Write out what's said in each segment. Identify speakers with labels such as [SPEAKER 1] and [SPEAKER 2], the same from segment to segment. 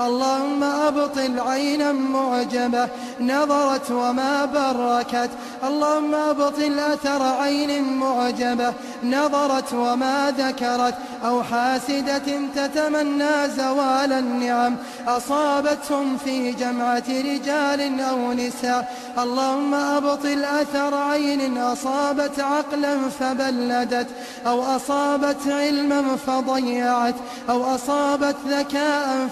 [SPEAKER 1] اللهم أبطل عينا معجبة نظرت وما بركت. اللهم أبطل أثر عين معجبة نظرت وما ذكرت. أو حاسدة تتمنى زوال النعم. أصابتهم في جمعة رجال أو نساء. اللهم أبطل أثر عين أصابت عقلا فبلدت. أو أصابت علما فضيعت. أو أصابت ذكاء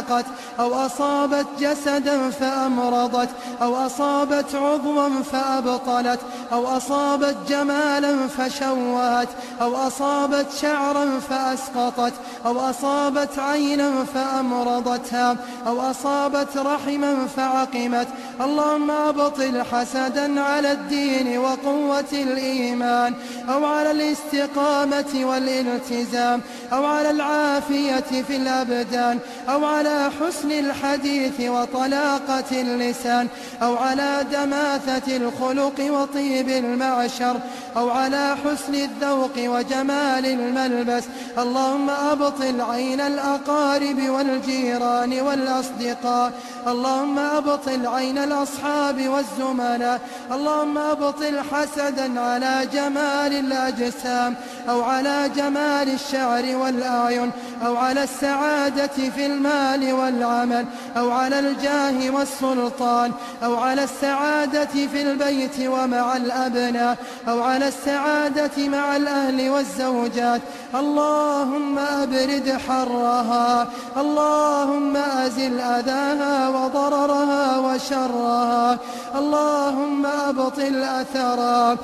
[SPEAKER 1] فسحقت أو أصابت جسدا فأمرضت أو أصابت عضوا فأبطلت أو أصابت جمالا فشوهت أو أصابت شعرا فأسقطت أو أصابت عينا فأمرضتها أو أصابت رحما فعقمت اللهم أبطل حسدا على الدين وقوة الإيمان أو على الاستقامة والالتزام أو على العافية في الأبدان أو على حسن الحديث وطلاقة اللسان أو على دماثة الخلق وطيب المعشر أو على حسن الذوق وجمال الملبس. اللهم أبطل عين الأقارب والجيران والأصدقاء. اللهم أبطل عين الأصحاب والزملاء. اللهم أبطل حسدا على جمال الأجسام أو على جمال الشعر والأعين أو على السعادة في المال. والعمل أو على الجاه والسلطان أو على السعادة في البيت ومع الأبناء أو على السعادة مع الأهل والزوجات. اللهم أبرد حرها اللهم أزل أذاها وضررها وشرها. اللهم أبطل أثرها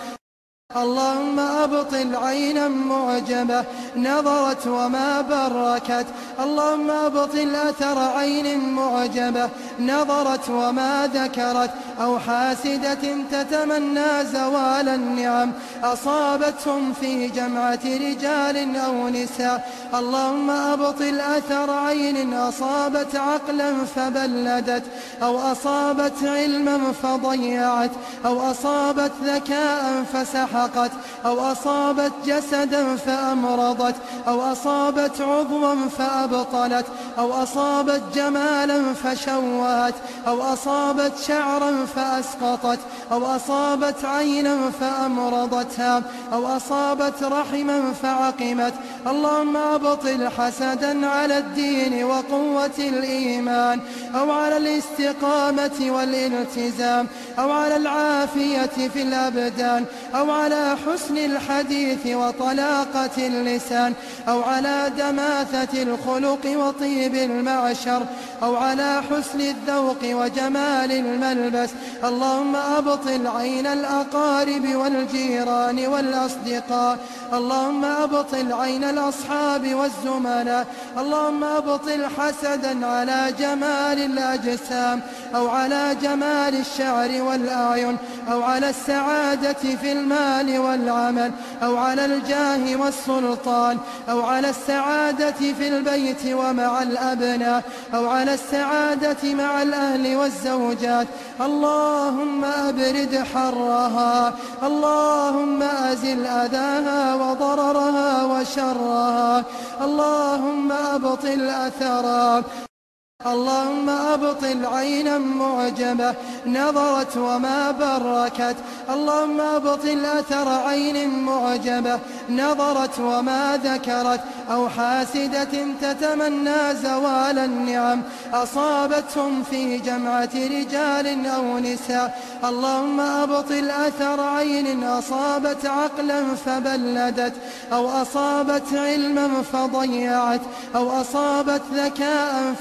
[SPEAKER 1] اللهم أبطل عينا معجبة. نظرت وما بركت. اللهم أبطل أثر عين معجبة. نظرت وما ذكرت. أو حاسدة تتمنى زوال النعم. أصابتهم في جمعة رجال أو نساء. اللهم أبطل أثر عين أصابت عقلا فبلدت. أو أصابت علما فضيعت. أو أصابت ذكاء فسحقت. أو أصابت جسدا فأمرضت. أو أصابت عضوا فأبطلت أو أصابت جمالا فشوهت أو أصابت شعرا فأسقطت أو أصابت عينا فأمرضتها أو أصابت رحما فعقمت. اللهم أبطل حسدا على الدين وقوة الإيمان أو على الاستقامة والالتزام أو على العافية في الأبدان أو على حسن الحديث وطلاقة اللسان. أو على دماثة الخلق وطيب المعشر أو على حسن الذوق وجمال الملبس اللهم أبطل عين الأقارب والجيران والأصدقاء اللهم أبطل عين الأصحاب والزملاء اللهم أبطل حسدا على جمال الأجسام أو على جمال الشعر والأعين أو على السعادة في المال والعمل أو على الجاه والسلطان أو على السعادة في البيت ومع الأبناء أو على السعادة مع الأهل والزوجات. اللهم أبرد حرها اللهم أزل أذاها وضررها وشرها. اللهم أبطل أثرها. اللهم أبطل عينا معجبة نظرت وما بركت. اللهم أبطل أثر عين معجبة نظرت وما ذكرت. أو حاسدة تتمنى زوال النعم. أصابتهم في جمعة رجال أو نساء. اللهم أبطل أثر عين أصابت عقلا فبلدت. أو أصابت علما فضيعت. أو أصابت ذكاء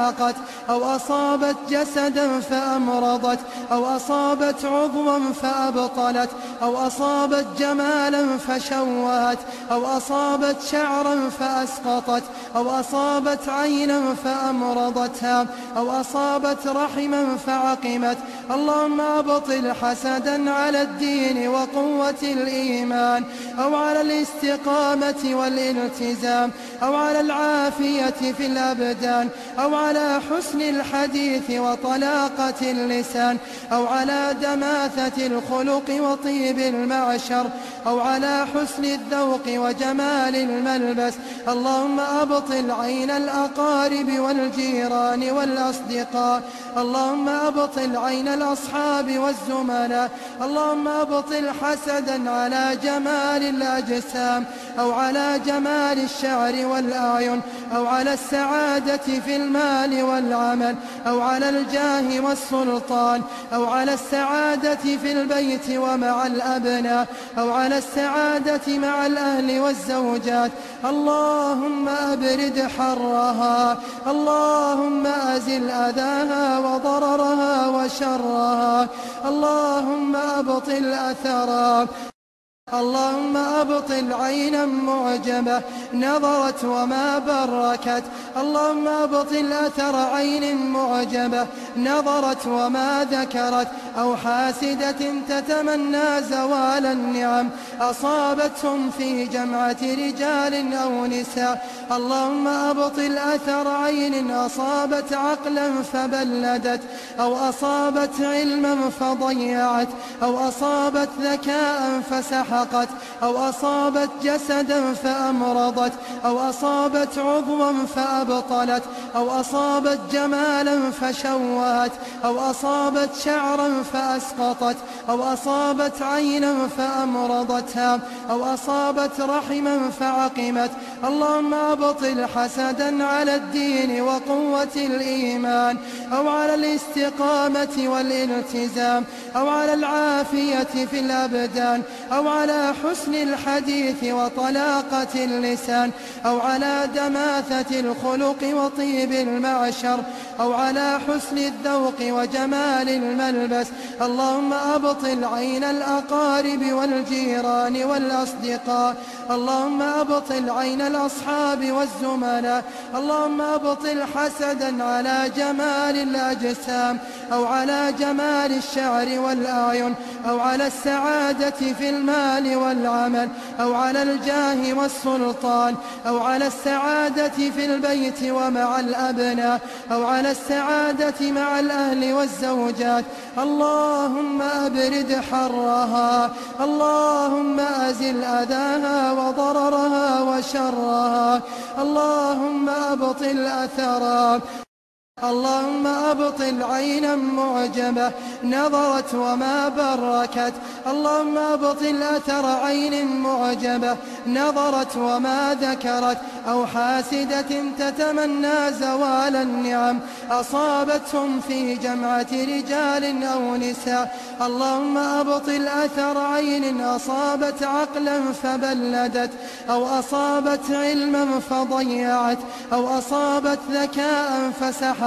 [SPEAKER 1] فسحقت أو أصابت جسدا فأمرضت أو أصابت عضوا فأبطلت أو أصابت جمالا فشوهت أو أصابت شعرا فأسقطت أو أصابت عينا فأمرضتها أو أصابت رحما فعقمت اللهم أبطل حسدا على الدين وقوة الإيمان أو على الاستقامة والالتزام أو على العافية في الأبدان أو على على حسن الحديث وطلاقة اللسان أو على دماثة الخلق وطيب المعشر أو على حسن الذوق وجمال الملبس. اللهم أبطل عين الأقارب والجيران والأصدقاء. اللهم أبطل عين الأصحاب والزملاء. اللهم أبطل حسدا على جمال الأجسام أو على جمال الشعر والأعين أو على السعادة في المال. والعمل أو على الجاه والسلطان أو على السعادة في البيت ومع الأبناء أو على السعادة مع الأهل والزوجات. اللهم أبرد حرها اللهم أزل أذاها وضررها وشرها. اللهم أبطل أثرها اللهم أبطل عينا معجبة. نظرت وما بركت. اللهم أبطل أثر عين معجبة. نظرت وما ذكرت. أو حاسدة تتمنى زوال النعم. أصابتهم في جمعة رجال أو نساء. اللهم أبطل أثر عين أصابت عقلا فبلدت. أو أصابت علما فضيعت. أو أصابت ذكاء فسحقت. أو أصابت جسدا فأمرضت. أو أصابت عضوا فأبطلت أو أصابت جمالا فشوهت أو أصابت شعرا فأسقطت أو أصابت عينا فأمرضتها أو أصابت رحما فعقمت اللهم أبطل حسدا على الدين وقوة الإيمان أو على الاستقامة والالتزام أو على العافية في الأبدان أو على حسن الحديث وطلاقة اللسان أو على دماثة الخلق وطيب المعشر أو على حسن الذوق وجمال الملبس. اللهم أبطل عين الأقارب والجيران والأصدقاء. اللهم أبطل عين الأصحاب والزملاء. اللهم أبطل حسدا على جمال الأجسام أو على جمال الشعر والأعين أو على السعادة في المال والعمل أو على الجاه والسلطان. أو على السعادة في البيت ومع الأبناء أو على السعادة مع الأهل والزوجات. اللهم أبرد حرها اللهم أزل أذاها وضررها وشرها. اللهم أبطل أثرها. اللهم أبطل عينا معجبة نظرت وما بركت. اللهم أبطل أثر عين معجبة نظرت وما ذكرت. أو حاسدة تتمنى زوال النعم. أصابتهم في جمعة رجال أو نساء. اللهم أبطل أثر عين أصابت عقلا فبلدت. أو أصابت علما فضيعت. أو أصابت ذكاء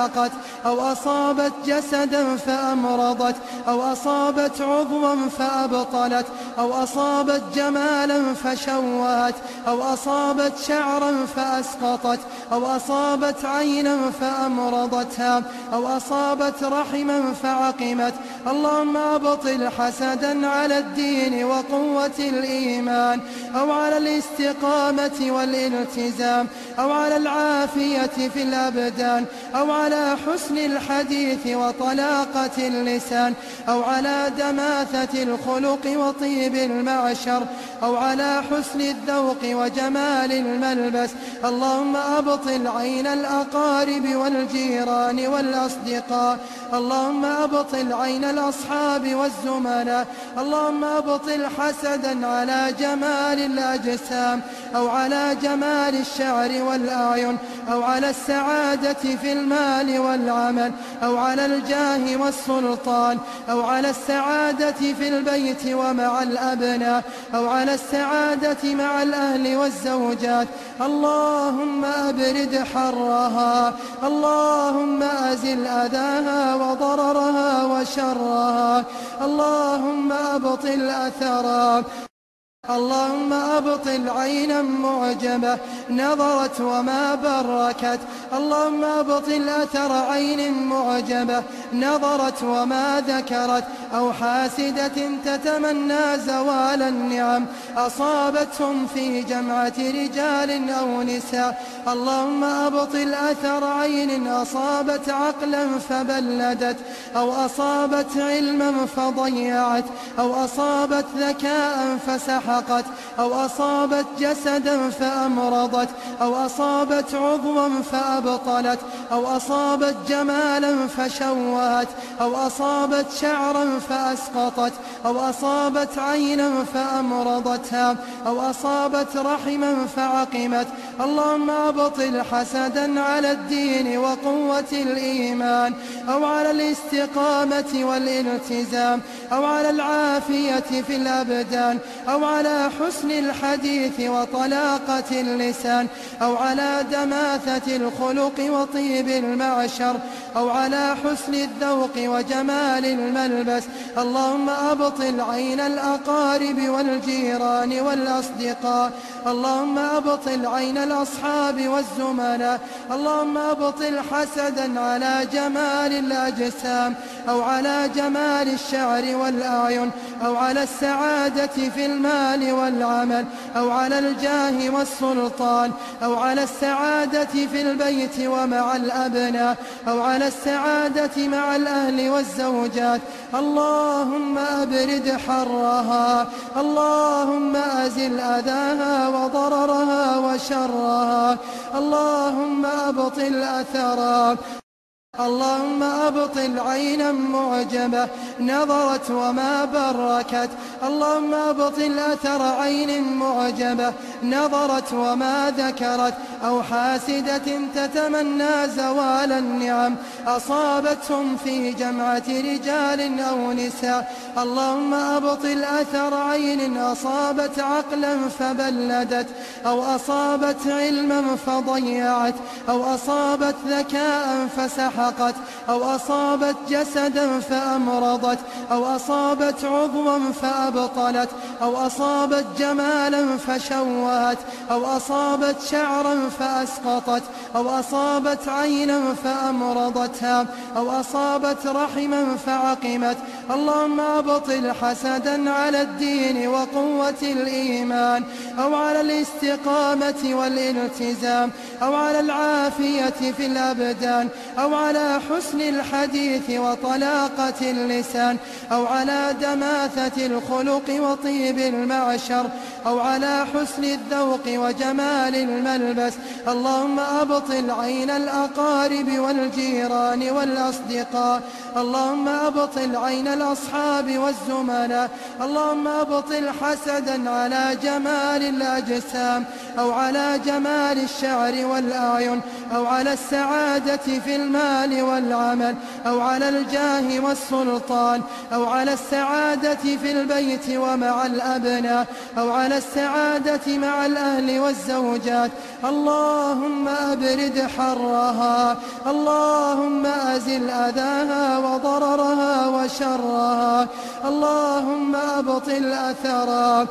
[SPEAKER 1] فسحقت أو أصابت جسدا فأمرضت أو أصابت عضوا فأبطلت أو أصابت جمالا فشوهت أو أصابت شعرا فأسقطت أو أصابت عينا فأمرضتها أو أصابت رحما فعقمت اللهم أبطل حسدا على الدين وقوة الإيمان أو على الاستقامة والالتزام أو على العافية في الأبدان أو على حسن الحديث وطلاقة اللسان أو على دماثة الخلق وطيب المعشر أو على حسن الذوق وجمال الملبس. اللهم أبطل عين الأقارب والجيران والأصدقاء. اللهم أبطل عين الأصحاب والزملاء. اللهم أبطل حسدا على جمال الأجسام أو على جمال الشعر والأعين أو على السعادة في المال والعمل أو على الجاه والسلطان أو على السعادة في البيت ومع الأبناء أو على السعادة مع الأهل والزوجات. اللهم أبرد حرها اللهم أزل أذاها وضررها وشرها اللهم أبطل أثرها. اللهم أبطل عينا معجبة نظرت وما بركت. اللهم أبطل أثر عين معجبة نظرت وما ذكرت أو حاسدة تتمنى زوال النعم أصابتهم في جمعة رجال أو نساء. اللهم أبطل أثر عين أصابت عقلا فبلدت أو أصابت علما فضيعت أو أصابت ذكاء فسحقت أو أصابت جسدا فأمرضت أو أصابت عضوا فأبطلت أو أصابت جمالا فشوهت أو أصابت شعرا فأسقطت أو أصابت عينا فأمرضتها أو أصابت رحما فعقمت اللهم أبطل حسدا على الدين وقوة الإيمان أو على الاستقامة والالتزام أو على العافية في الأبدان أو على حسن الحديث وطلاقة اللسان أو على دماثة الخلق وطيب المعشر أو على حسن الذوق وجمال الملبس. اللهم أبطل عين الأقارب والجيران والأصدقاء. اللهم أبطل عين الأصحاب والزملاء. اللهم أبطل حسدا على جمال الأجسام أو على جمال الشعر والأعين أو على السعادة في المال والعمل أو على الجاه والسلطان أو على السعادة في البيت ومع الأبناء أو على السعادة مع الأهل والزوجات. اللهم أبرد حرها. اللهم أزل أذاها وضررها وشرها. اللهم أبطل أثرها. اللهم أبطل عينا معجبة نظرت وما بركت. اللهم أبطل أثر عين معجبة نظرت وما ذكرت. أو حاسدة تتمنى زوال النعم. أصابتهم في جمعة رجال أو نساء. اللهم أبطل أثر عين أصابت عقلا فبلدت. أو أصابت علما فضيعت. أو أصابت ذكاء فسحقت أو أصابت جسدا فأمرضت أو أصابت عضوا فأبطلت أو أصابت جمالا فشوهت أو أصابت شعرا فأسقطت أو أصابت عينا فأمرضتها أو أصابت رحما فعقمت اللهم أبطل حسدا على الدين وقوة الإيمان أو على الاستقامة والالتزام أو على العافية في الأبدان أو على حسن الحديث وطلاقة اللسان أو على دماثة الخلق وطيب المعشر أو على حسن الذوق وجمال الملبس. اللهم أبطل عين الأقارب والجيران والأصدقاء. اللهم أبطل عين الأصحاب والزملاء. اللهم أبطل حسدا على جمال الأجسام أو على جمال الشعر والأعين أو على السعادة في المال والعمل أو على الجاه والسلطان أو على السعادة في البيت ومع الأبناء أو على السعادة مع الأهل والزوجات. اللهم أبرد حرها اللهم أزل أذاها وضررها وشرها اللهم أبطل أثرها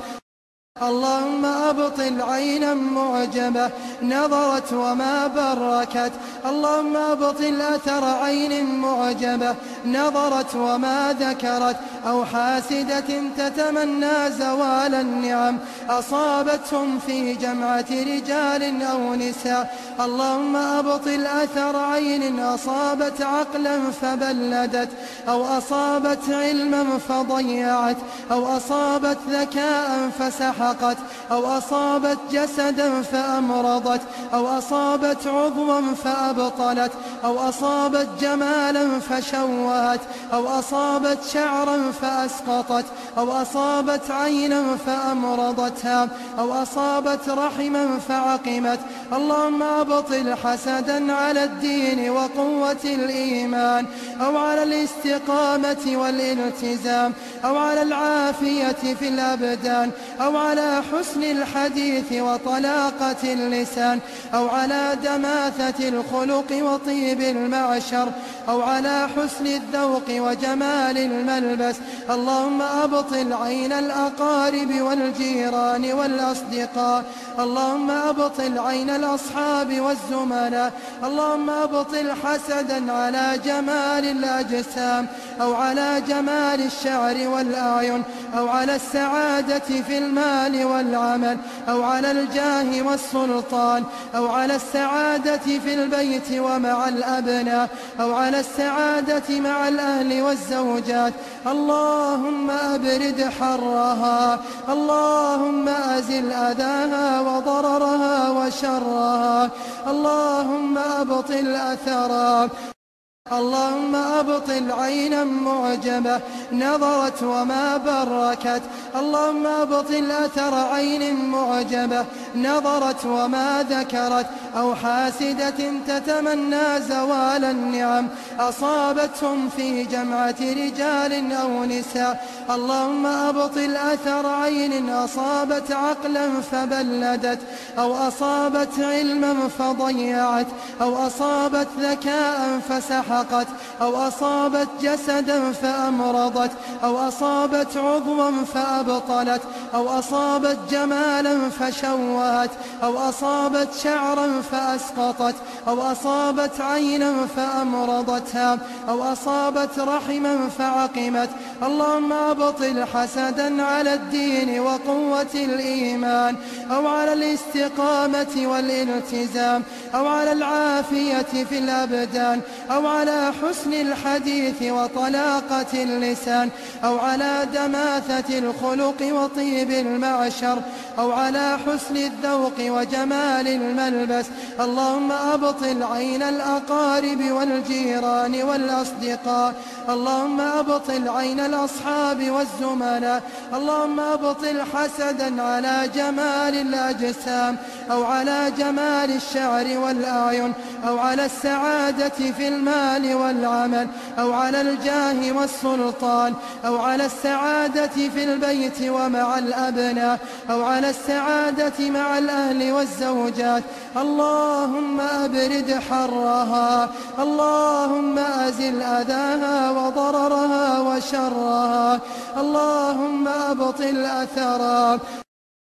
[SPEAKER 1] اللهم أبطل عينا معجبة نظرت وما بركت. اللهم أبطل أثر عين معجبة. نظرت وما ذكرت. أو حاسدة تتمنى زوال النعم. أصابتهم في جمعة رجال أو نساء. اللهم أبطل أثر عين أصابت عقلا فبلدت. أو أصابت علما فضيعت. أو أصابت ذكاء فسحقت. أو أصابت جسدا فأمرضت. أو أصابت عضوا فأبطلت أو أصابت جمالا فشوهت أو أصابت شعرا فأسقطت أو أصابت عينا فأمرضتها أو أصابت رحما فعقمت. اللهم أبطل حسدا على الدين وقوة الإيمان أو على الاستقامة والالتزام أو على العافية في الأبدان أو على حسن الحديث وطلاقة اللسان. أو على دماثة الخلق وطيب المعشر أو على حسن الذوق وجمال الملبس اللهم أبطل عين الأقارب والجيران والأصدقاء اللهم أبطل عين الأصحاب والزملاء اللهم أبطل حسدا على جمال الأجسام أو على جمال الشعر والأعين أو على السعادة في المال والعمل أو على الجاه والسلطان أو على السعادة في البيت ومع الأبناء أو على السعادة مع الأهل والزوجات. اللهم أبرد حرها اللهم أزل أذاها وضررها وشرها اللهم أبطل أثرها اللهم أبطل عينا معجبة نظرت وما بركت. اللهم أبطل أثر عين معجبة نظرت وما ذكرت. أو حاسدة تتمنى زوال النعم. أصابتهم في جمعة رجال أو نساء. اللهم أبطل أثر عين أصابت عقلا فبلدت. أو أصابت علما فضيعت. أو أصابت ذكاء فسحقت. أو أصابت جسدا فأمرضت. أو أصابت عضوا فأبطلت. أو أصابت جمالا فشوهت. أو أصابت شعرا فأسقطت أو أصابت عينا فأمرضتها أو أصابت رحما فعقمت. اللهم أبطل حسدا على الدين وقوة الإيمان أو على الاستقامة والالتزام أو على العافية في الأبدان أو على حسن الحديث وطلاقة اللسان أو على دماثة الخلق وطيب المعشر أو على حسن الذوق وجمال الملبس اللهم أبطل عين الأقارب والجيران والأصدقاء. اللهم أبطل عين الأصحاب والزملاء. اللهم أبطل حسدا على جمال الأجسام أو على جمال الشعر والأعين أو على السعادة في المال والعمل أو على الجاه والسلطان أو على السعادة في البيت ومع الأبناء أو على السعادة مع الأهل والزوجات. اللهم أبرد حرها اللهم أزل أذاها وضررها وشرها اللهم أبطل أثرها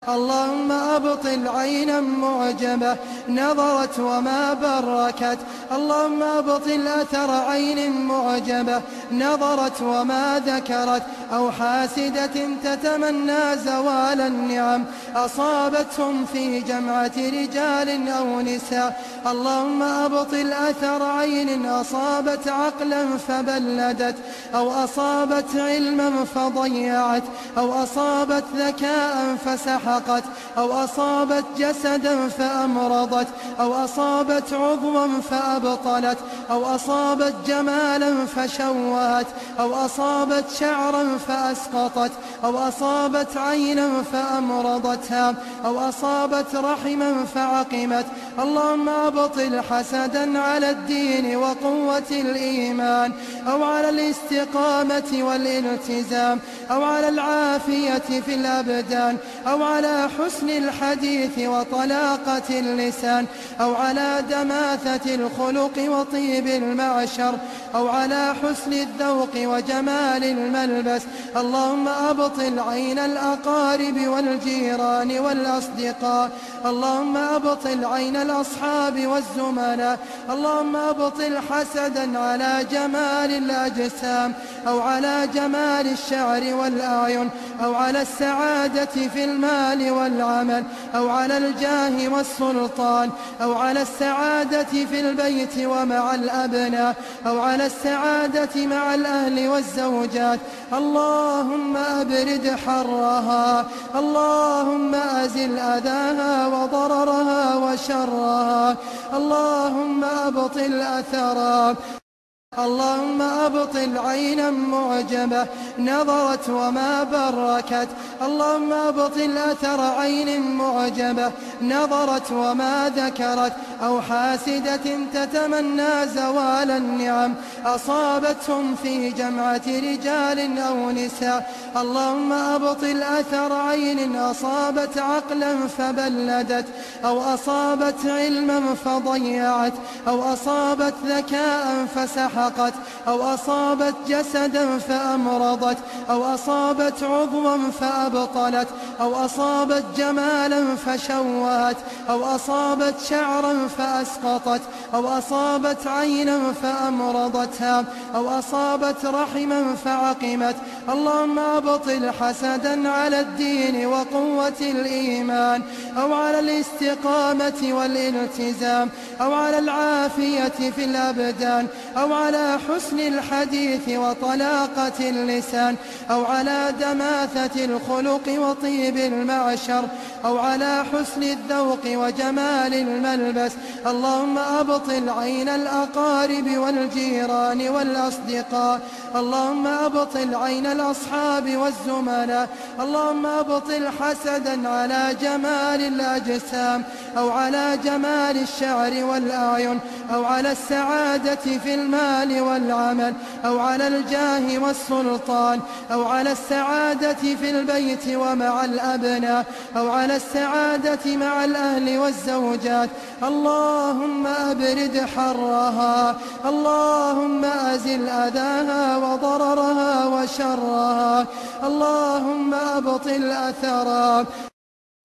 [SPEAKER 1] اللهم أبطل عينا معجبة نظرت وما بركت اللهم أبطل أثر عين معجبة نظرت وما ذكرت أو حاسدة تتمنى زوال النعم. أصابتهم في جمعة رجال أو نساء. اللهم أبطل أثر عين أصابت عقلا فبلدت أو أصابت علما فضيعت أو أصابت ذكاء فسحقت أو أصابت جسدا فأمرضت أو أصابت عضوا فأبطلت أو أصابت جمالا فشوهت أو أصابت شعرا فأسقطت أو أصابت عينا فأمرضتها أو أصابت رحما فعقمت. اللهم أبطل حسدا على الدين وقوة الإيمان أو على الاستقامة والالتزام أو على العافية في الأبدان أو على حسن الحديث وطلاقة اللسان أو على دماثة الخلق وطيب المعشر أو على حسن الذوق وجمال الملبس اللهم أبطل عين الأقارب والجيران والأصدقاء. اللهم أبطل عين الأصحاب والزملاء. اللهم أبطل حسدا على جمال الأجسام أو على جمال الشعر والأعين أو على السعادة في المال والعمل أو على الجاه والسلطان أو على السعادة في البيت ومع الأبناء أو على السعادة مع الأهل والزوجات. اللهم أبرد حرها اللهم أزل أذاها وضررها وشرها اللهم أبطل أثرها اللهم أبطل عينا معجبة نظرت وما بركت اللهم أبطل أثر عين معجبة نظرت وما ذكرت أو حاسدة تتمنى زوال النعم. أصابتهم في جمعة رجال أو نساء. اللهم أبطل أثر عين أصابت عقلا فبلدت. أو أصابت علما فضيعت. أو أصابت ذكاء فسحقت. أو أصابت جسدا فأمرضت. أو أصابت عضوا فأبطلت. أو أصابت جمالا فشوهت. أو أصابت شعرا فأسقطت أو أصابت عينا فأمرضتها أو أصابت رحما فعقمت. اللهم أبطل حسدا على الدين وقوة الإيمان أو على الاستقامة والالتزام أو على العافية في الأبدان أو على حسن الحديث وطلاقة اللسان أو على دماثة الخلق وطيب المعشر أو على حسن الذوق وجمال الملبس اللهم أبطل عين الأقارب والجيران والأصدقاء. اللهم أبطل عين الأصحاب والزملاء. اللهم أبطل حسدا على جمال الأجسام أو على جمال الشعر والأعين أو على السعادة في المال والعمل أو على الجاه والسلطان أو على السعادة في البيت ومع الأبناء أو على السعادة مع الأهل والزوجات. اللهم أبرد حرها اللهم أزل أذاها وضررها وشرها اللهم أبطل أثرها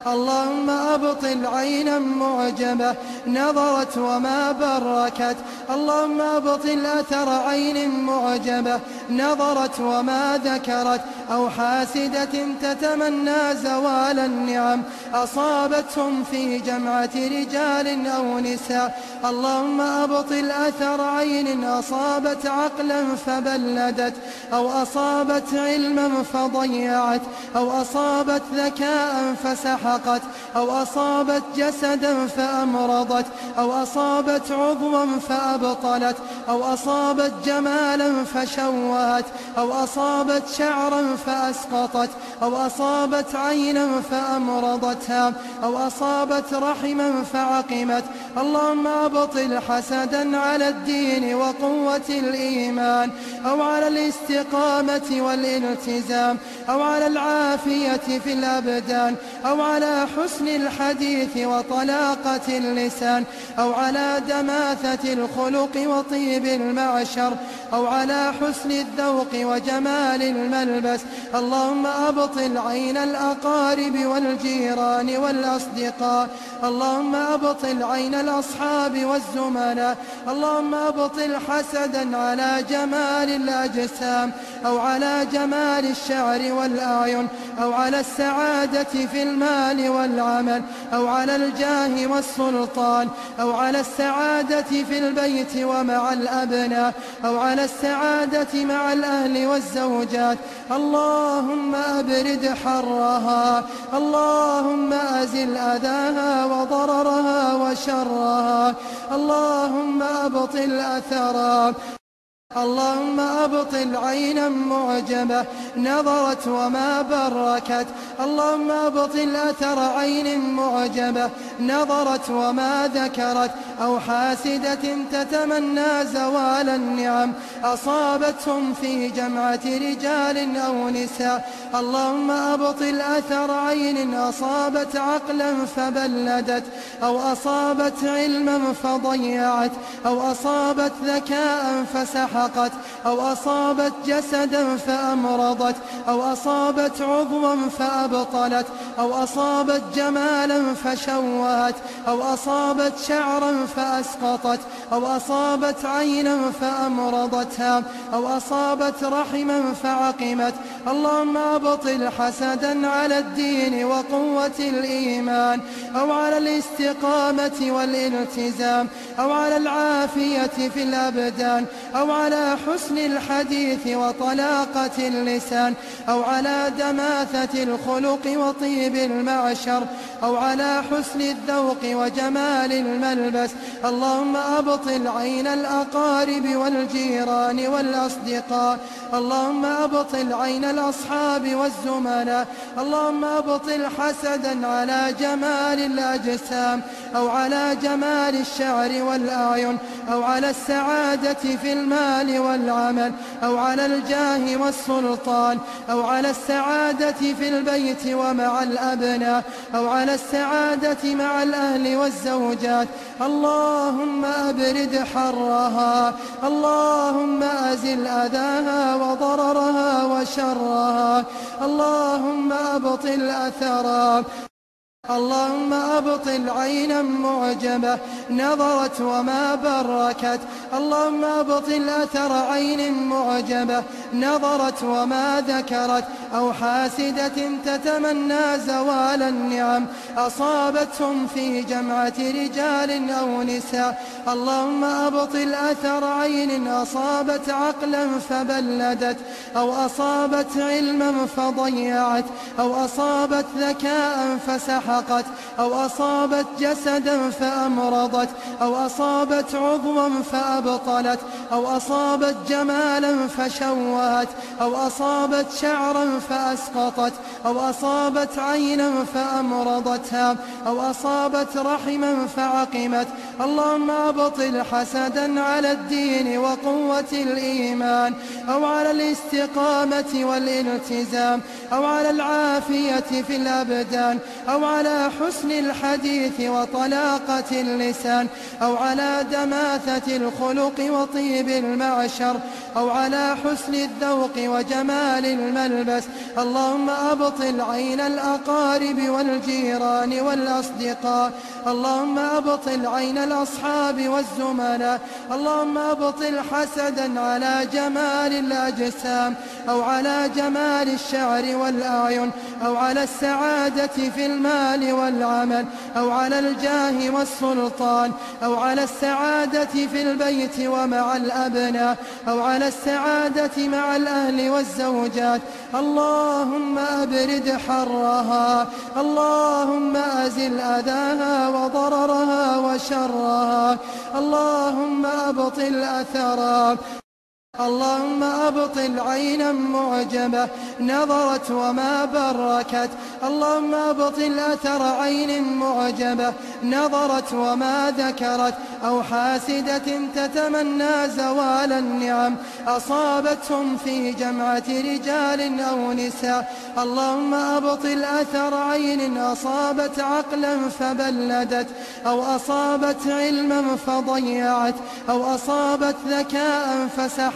[SPEAKER 1] اللهم أبطل عينا معجبة نظرت وما بركت اللهم أبطل أثر عين معجبة نظرت وما ذكرت أو حاسدة تتمنى زوال النعم أصابتهم في جمعة رجال أو نساء اللهم أبطل أثر عين أصابت عقلا فبلدت أو أصابت علما فضيعت أو أصابت ذكاء فسحقت أو أصابت جسدا فأمرضت أو أصابت عضوا فأبطلت أو أصابت جمالا فشوهت أو أصابت شعرا فأسقطت أو أصابت عينا فأمرضتها أو أصابت رحما فعقمت. اللهم أبطل حسدا على الدين وقوة الإيمان أو على الاستقامة والالتزام أو على العافية في الأبدان أو على حسن الحديث وطلاقة اللسان أو على دماثة الخلق وطيب المعشر أو على حسن الذوق وجمال الملبس. اللهم أبطل عين الأقارب والجيران والأصدقاء. اللهم أبطل عين الأصحاب والزملاء. اللهم أبطل حسدا على جمال الأجسام أو على جمال الشعر والأعين أو على السعادة في المال والعمل أو على الجاه والسلطان أو على السعادة في البيت ومع الأبناء أو على السعادة مع الأهل والزوجات. اللهم أبرد حرها. اللهم أزل أذاها وضررها وشرها. اللهم أبطل أثرها. اللهم أبطل عينا معجبة نظرت وما بركت. اللهم أبطل أثر عين معجبة نظرت وما ذكرت. أو حاسدة تتمنى زوال النعم. أصابتهم في جمعة رجال أو نساء. اللهم أبطل أثر عين أصابت عقلا فبلدت. أو أصابت علما فضيعت. أو أصابت ذكاء فسحقت أو أصابت جسدا فأمرضت أو أصابت عضوا فأبطلت أو أصابت جمالا فشوهت أو أصابت شعرا فأسقطت أو أصابت عينا فأمرضتها أو أصابت رحما فعقمت اللهم أبطل حسدا على الدين وقوة الإيمان أو على الاستقامة والالتزام أو على العافية في الأبدان أو على حسن الحديث وطلاقة اللسان أو على دماثة الخلق وطيب المعشر أو على حسن الذوق وجمال الملبس. اللهم أبطل عين الأقارب والجيران والأصدقاء. اللهم أبطل عين الأصحاب والزملاء. اللهم أبطل حسدا على جمال الأجسام أو على جمال الشعر والأعين أو على السعادة في المال والعمل أو على الجاه والسلطان أو على السعادة في البيت ومع الأبناء أو على السعادة مع الأهل والزوجات. اللهم أبرد حرها اللهم أزل أذاها وضررها وشرها اللهم أبطل أثرها. اللهم أبطل عينا معجبة نظرت وما بركت. اللهم أبطل أثر عين معجبة نظرت وما ذكرت. أو حاسدة تتمنى زوال النعم. أصابتهم في جمعة رجال أو نساء. اللهم أبطل أثر عين أصابت عقلا فبلدت. أو أصابت علما فضيعت. أو أصابت ذكاء فسحقت أو أصابت جسدا فأمرضت أو أصابت عضوا فأبطلت أو أصابت جمالا فشوهت أو أصابت شعرا فأسقطت أو أصابت عينا فأمرضتها أو أصابت رحما فعقمت اللهم أبطل حسدا على الدين وقوة الإيمان أو على الاستقامة والالتزام أو على العافية في الأبدان أو على حسن الحديث وطلاقة اللسان أو على دماثة الخلق وطيب المعشر أو على حسن الذوق وجمال الملبس. اللهم أبطل عين الأقارب والجيران والأصدقاء. اللهم أبطل عين الأصحاب والزملاء. اللهم أبطل حسدا على جمال الأجسام أو على جمال الشعر والأعين أو على السعادة في المال. والعمل أو على الجاه والسلطان أو على السعادة في البيت ومع الأبناء أو على السعادة مع الأهل والزوجات. اللهم أبرد حرها اللهم أزل أذاها وضررها وشرها. اللهم أبطل أثرها. اللهم أبطل عينا معجبة نظرت وما بركت. اللهم أبطل أثر عين معجبة نظرت وما ذكرت. أو حاسدة تتمنى زوال النعم. أصابتهم في جمعة رجال أو نساء. اللهم أبطل أثر عين أصابت عقلا فبلدت. أو أصابت علما فضيعت. أو أصابت ذكاء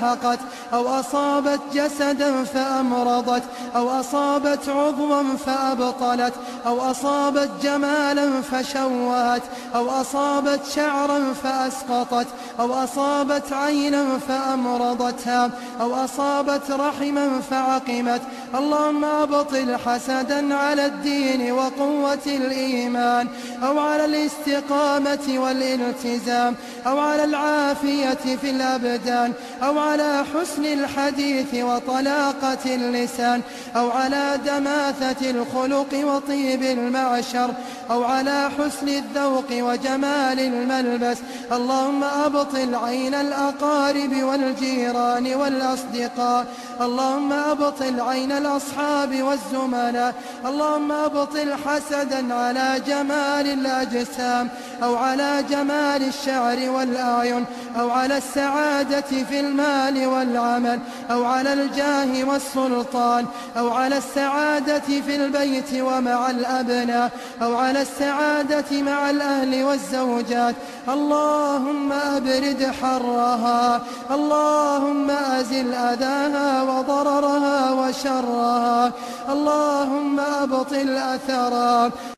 [SPEAKER 1] فسحقت أو أصابت جسدا فأمرضت أو أصابت عضوا فأبطلت أو أصابت جمالا فشوهت أو أصابت شعرا فأسقطت أو أصابت عينا فأمرضتها أو أصابت رحما فعقمت اللهم أبطل حسدا على الدين وقوة الإيمان أو على الاستقامة والالتزام أو على العافية في الأبدان أو على حسن الحديث وطلاقة اللسان أو على دماثة الخلق وطيب المعشر أو على حسن الذوق وجمال الملبس. اللهم أبطل عين الأقارب والجيران والأصدقاء. اللهم أبطل عين الأصحاب والزملاء. اللهم أبطل حسدا على جمال الأجسام أو على جمال الشعر والأعين أو على السعادة في المال. والعمل أو على الجاه والسلطان أو على السعادة في البيت ومع الأبناء أو على السعادة مع الأهل والزوجات. اللهم أبرد حرها اللهم أزل أذاها وضررها وشرها. اللهم أبطل أثرها.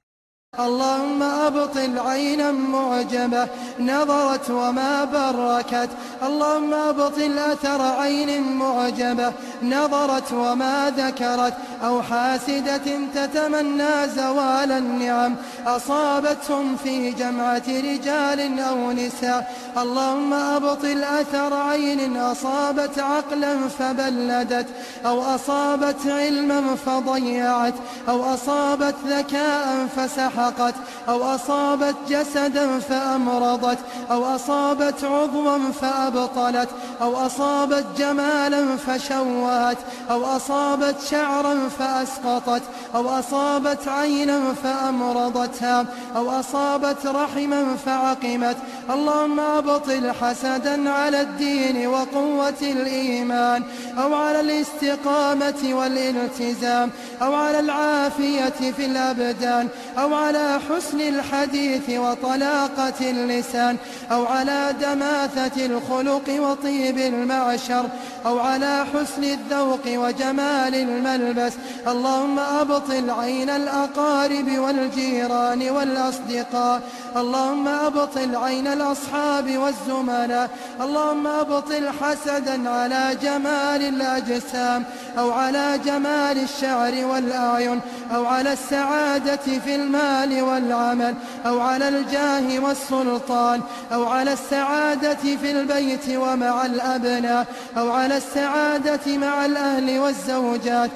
[SPEAKER 1] اللهم أبطل عينا معجبة نظرت وما بركت. اللهم أبطل أثر عين معجبة نظرت وما ذكرت. أو حاسدة تتمنى زوال النعم. أصابتهم في جمعة رجال أو نساء. اللهم أبطل أثر عين أصابت عقلا فبلدت أو أصابت علما فضيعت أو أصابت ذكاء فسحقت أو أصابت جسدا فأمرضت أو أصابت عضوا فأبطلت أو أصابت جمالا فشوهت أو أصابت شعرا فأسقطت أو أصابت عينا فأمرضتها أو أصابت رحما فعقمت. اللهم أبطل حسدا على الدين وقوة الإيمان أو على الاستقامة والالتزام أو على العافية في الأبدان أو على حسن الحديث وطلاقة اللسان أو على دماثة الخلق وطيب المعشر أو على حسن الذوق وجمال الملبس اللهم أبطل عين الأقارب والجيران والأصدقاء. اللهم أبطل عين الأصحاب والزملاء. اللهم أبطل حسدا على جمال الأجسام أو على جمال الشعر والأعين أو على السعادة في المال والعمل أو على الجاه والسلطان أو على السعادة في البيت ومع الأبناء أو على السعادة مع الأهل والزوجات.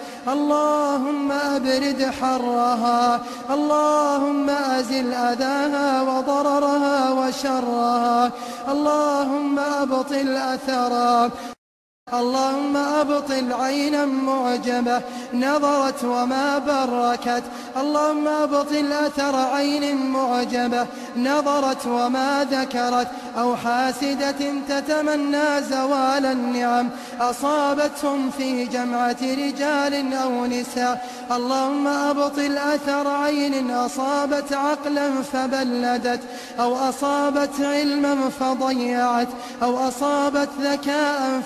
[SPEAKER 1] اللهم أبرد حرها اللهم أزل أذاها وضررها وشرها اللهم أبطل أثرها. اللهم أبطل عينا معجبة نظرت وما بركت. اللهم أبطل أثر عين معجبة نظرت وما ذكرت. أو حاسدة تتمنى زوال النعم. أصابتهم في جمعة رجال أو نساء. اللهم أبطل أثر عين أصابت عقلا فبلدت. أو أصابت علما فضيعت. أو أصابت ذكاء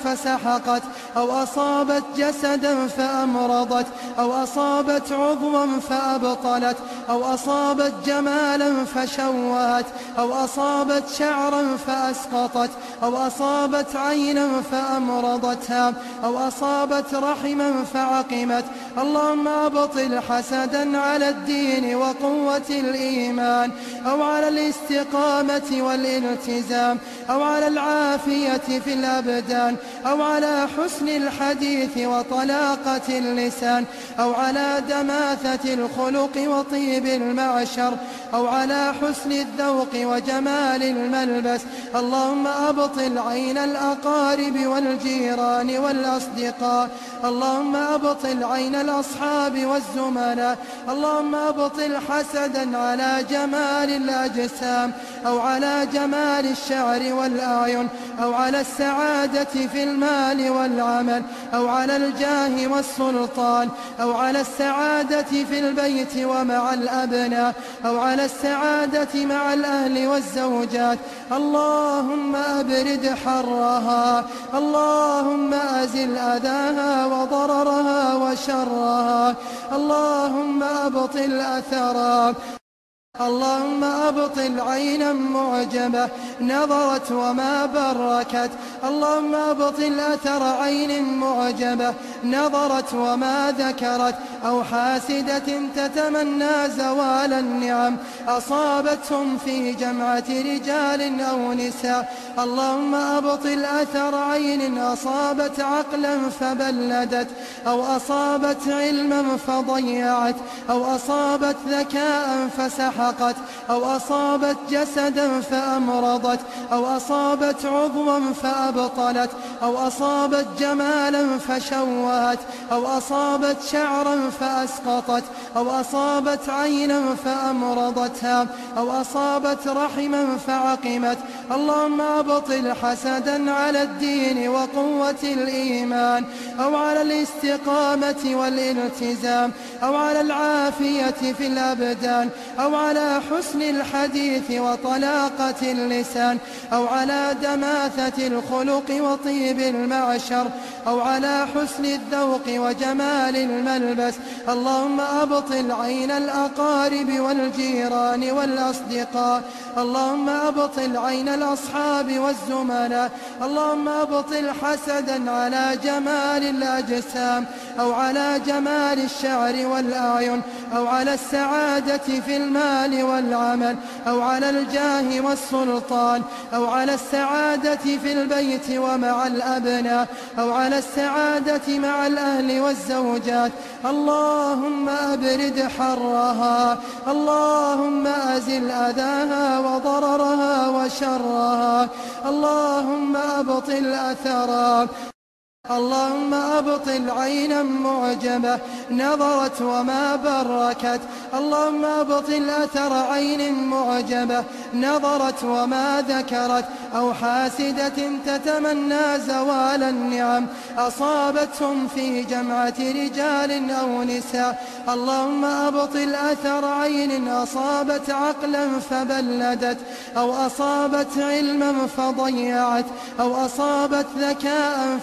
[SPEAKER 1] فسحقت أو أصابت جسدا فأمرضت أو أصابت عضوا فأبطلت أو أصابت جمالا فشوهت أو أصابت شعرا فأسقطت أو أصابت عينا فأمرضتها أو أصابت رحما فعقمت اللهم أبطل حسدا على الدين وقوة الإيمان أو على الاستقامة والالتزام أو على العافية في الأبدان أو على حسن الحديث وطلاقة اللسان أو على دماثة الخلق وطيب المعشر أو على حسن الذوق وجمال الملبس. اللهم أبطل عين الأقارب والجيران والأصدقاء. اللهم أبطل عين الأصحاب والزملاء. اللهم أبطل حسدا على جمال الأجسام أو على جمال الشعر والأعين أو على السعادة في المال. والعمل أو على الجاه والسلطان أو على السعادة في البيت ومع الأبناء أو على السعادة مع الأهل والزوجات. اللهم أبرد حرها اللهم أزل أذاها وضررها وشرها اللهم أبطل أثرها. اللهم أبطل عينا معجبة نظرت وما بركت. اللهم أبطل أثر عين معجبة نظرت وما ذكرت. أو حاسدة تتمنى زوال النعم أصابتهم في جمعة رجال أو نساء. اللهم أبطل أثر عين أصابت عقلا فبلدت أو أصابت علما فضيعت أو أصابت ذكاء فسحقت أو أصابت جسدا فأمرضت أو أصابت عضوا فأبطلت أو أصابت جمالا فشوهت أو أصابت شعرا فأسقطت أو أصابت عينا فأمرضتها أو أصابت رحما فعقمت. اللهم أبطل حسدا على الدين وقوة الإيمان أو على الاستقامة والالتزام أو على العافية في الأبدان أو على حسن الحديث وطلاقة اللسان أو على دماثة الخلق وطيب المعشر أو على حسن الذوق وجمال الملبس. اللهم أبطل عين الأقارب والجيران والأصدقاء. اللهم أبطل عين الأصحاب والزملاء. اللهم أبطل حسدا على جمال الأجسام أو على جمال الشعر والأعين أو على السعادة في المال والعمل أو على الجاه والسلطان أو على السعادة في البيت ومع الأبناء أو على السعادة مع الأهل والزوجات. اللهم أبرد حرها اللهم أزل أذاها وضررها وشرها اللهم أبطل أثرها. اللهم أبطل عينا معجبة نظرت وما بركت. اللهم أبطل أثر عين معجبة نظرت وما ذكرت. أو حاسدة تتمنى زوال النعم. أصابتهم في جمعة رجال أو نساء. اللهم أبطل أثر عين أصابت عقلا فبلدت. أو أصابت علما فضيعت. أو أصابت ذكاء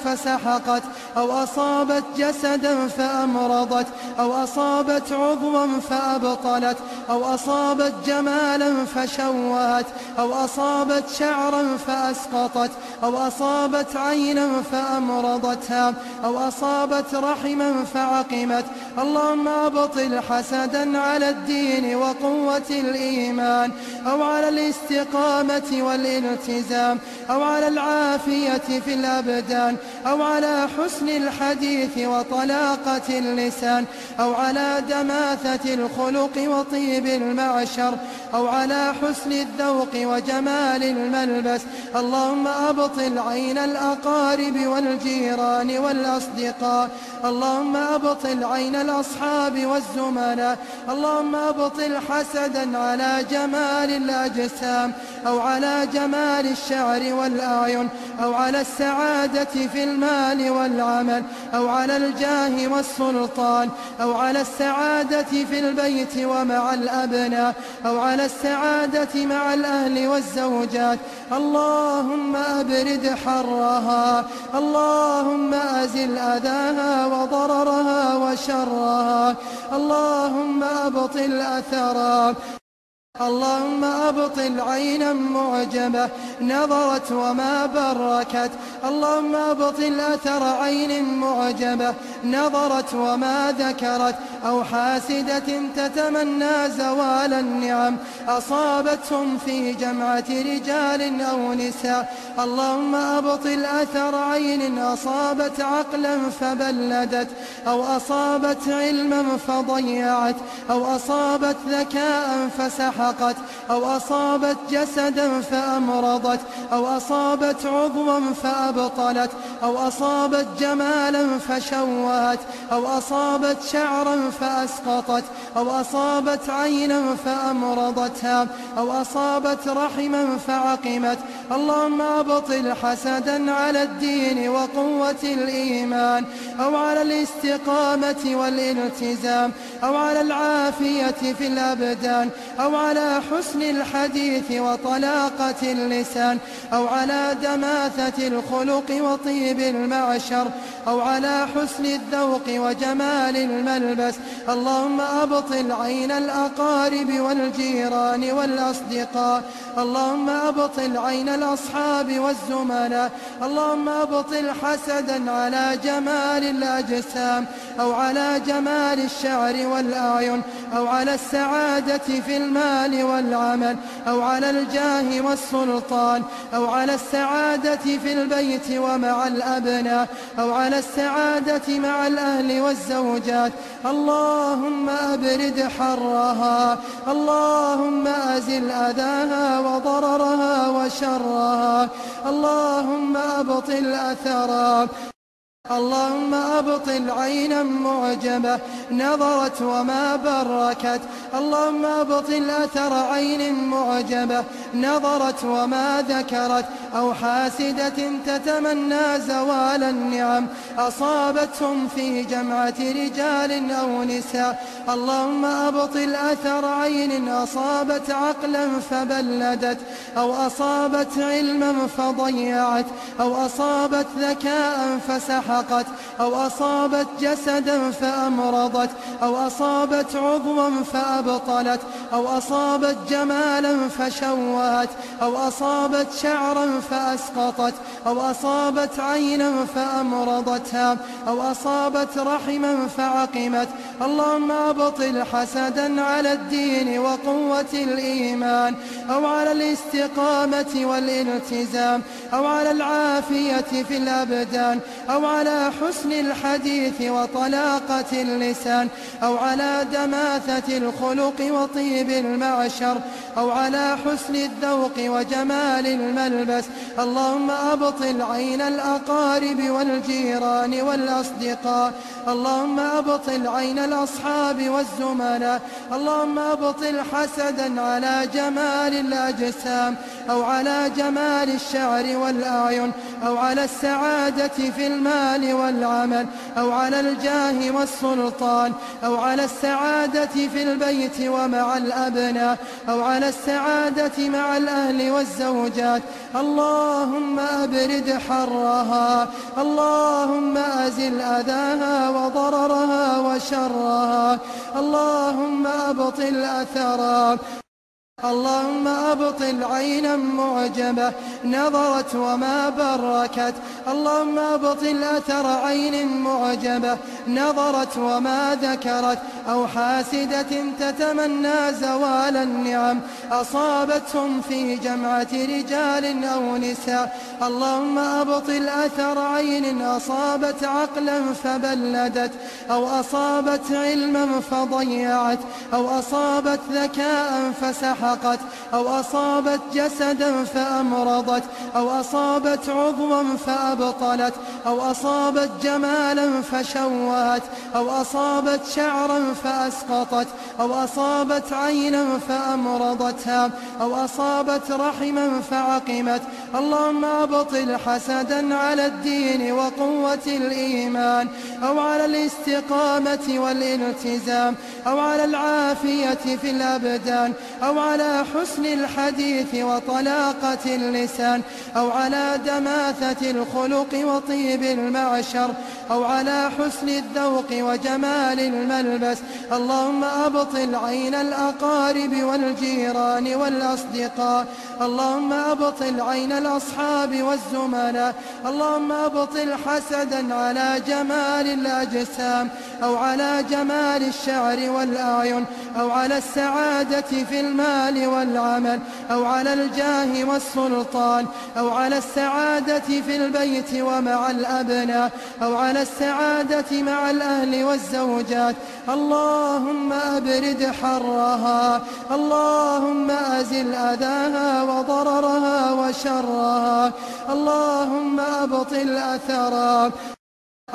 [SPEAKER 1] فسحقت أو أصابت جسدا فأمرضت أو أصابت عضوا فأبطلت أو أصابت جمالا فشوهت أو أصابت شعرا فأسقطت أو أصابت عينا فأمرضتها أو أصابت رحما فعقمت اللهم أبطل حسدا على الدين وقوة الإيمان أو على الاستقامة والالتزام أو على العافية في الأبدان أو على حسن الحديث وطلاقة اللسان أو على دماثة الخلق وطيب المعشر أو على حسن الذوق وجمال الملبس. اللهم أبطل عين الأقارب والجيران والأصدقاء. اللهم أبطل عين الأصحاب والزملاء. اللهم أبطل حسدا على جمال الأجسام أو على جمال الشعر والأعين أو على السعادة في المال والعمل أو على الجاه والسلطان أو على السعادة في البيت ومع الأبناء أو على السعادة مع الأهل والزوجات اللهم أبرد حرها اللهم أزل أذاها وضررها وشرها اللهم أبطل أثرها اللهم أبطل عينا معجبة نظرت وما بركت. اللهم أبطل أثر عين معجبة نظرت وما ذكرت أو حاسدة تتمنى زوال النعم. أصابتهم في جمعة رجال أو نساء. اللهم أبطل أثر عين أصابت عقلا فبلدت أو أصابت علما فضيعت أو أصابت ذكاء فسحقت أو أصابت جسدا فأمرضت أو أصابت عضوا فأبطلت أو أصابت جمالا فشوهت أو أصابت شعرا فأسقطت أو أصابت عينا فأمرضتها أو أصابت رحما فعقمت. اللهم أبطل حسدا على الدين وقوة الإيمان أو على الاستقامة والالتزام أو على العافية في الأبدان أو على حسن الحديث وطلاقة اللسان أو على دماثة الخلق وطيب المعشر أو على حسن الذوق وجمال الملبس. اللهم أبطل عين الأقارب والجيران والأصدقاء. اللهم أبطل عين الأصحاب والزملاء. اللهم أبطل حسدا على جمال الأجسام أو على جمال الشعر والأعين أو على السعادة في المال والعمل أو على الجاه والسلطان أو على السعادة في البيت ومع الأبناء أو على السعادة مع الأهل والزوجات. اللهم أبرد حرها. اللهم أزل أذاها وضررها وشرها. اللهم أبطل أثرها. اللهم أبطل عينا معجبة نظرت وما بركت. اللهم أبطل أثر عين معجبة نظرت وما ذكرت. أو حاسدة تتمنى زوال النعم. أصابتهم في جمعة رجال أو نساء. اللهم أبطل أثر عين أصابت عقلا فبلدت. أو أصابت علما فضيعت. أو أصابت ذكاء فسحقت أو أصابت جسدا فأمرضت أو أصابت عضوا فأبطلت أو أصابت جمالا فشوهت أو أصابت شعرا فأسقطت أو أصابت عينا فأمرضتها أو أصابت رحما فعقمت اللهم أبطل حسدا على الدين وقوة الإيمان أو على الاستقامة والالتزام أو على العافية في الأبدان أو على حسن الحديث وطلاقة اللسان أو على دماثة الخلق وطيب المعشر أو على حسن الذوق وجمال الملبس. اللهم أبطل عين الأقارب والجيران والأصدقاء. اللهم أبطل عين الأصحاب والزملاء. اللهم أبطل حسدا على جمال الأجسام أو على جمال الشعر والأعين أو على السعادة في المال. والعمل أو على الجاه والسلطان أو على السعادة في البيت ومع الأبناء أو على السعادة مع الأهل والزوجات. اللهم أبرد حرها اللهم أزل أذاها وضررها وشرها. اللهم أبطل أثرها. اللهم أبطل عينا معجبة نظرت وما بركت. اللهم أبطل أثر عين معجبة نظرت وما ذكرت. أو حاسدة تتمنى زوال النعم. أصابتهم في جمعة رجال أو نساء. اللهم أبطل أثر عين أصابت عقلا فبلدت. أو أصابت علما فضيعت. أو أصابت ذكاء فسحقت أو أصابت جسدا فأمرضت أو أصابت عضوا فأبطلت أو أصابت جمالا فشوهت أو أصابت شعرا فأسقطت أو أصابت عينا فأمرضتها أو أصابت رحما فعقمت اللهم أبطل حسدا على الدين وقوة الإيمان أو على الاستقامة والالتزام أو على العافية في الأبدان أو على حسن الحديث وطلاقة اللسان أو على دماثة الخلق وطيب المعشر أو على حسن الذوق وجمال الملبس. اللهم أبطل عين الأقارب والجيران والأصدقاء. اللهم أبطل عين الأصحاب والزملاء. اللهم أبطل حسدا على جمال الأجسام أو على جمال الشعر والأعين أو على السعادة في المال والعمل أو على الجاه والسلطان أو على السعادة في البيت ومع الأبناء أو على السعادة مع الأهل والزوجات. اللهم أبرد حرها اللهم أزل أذاها وضررها وشرها اللهم أبطل أثرها.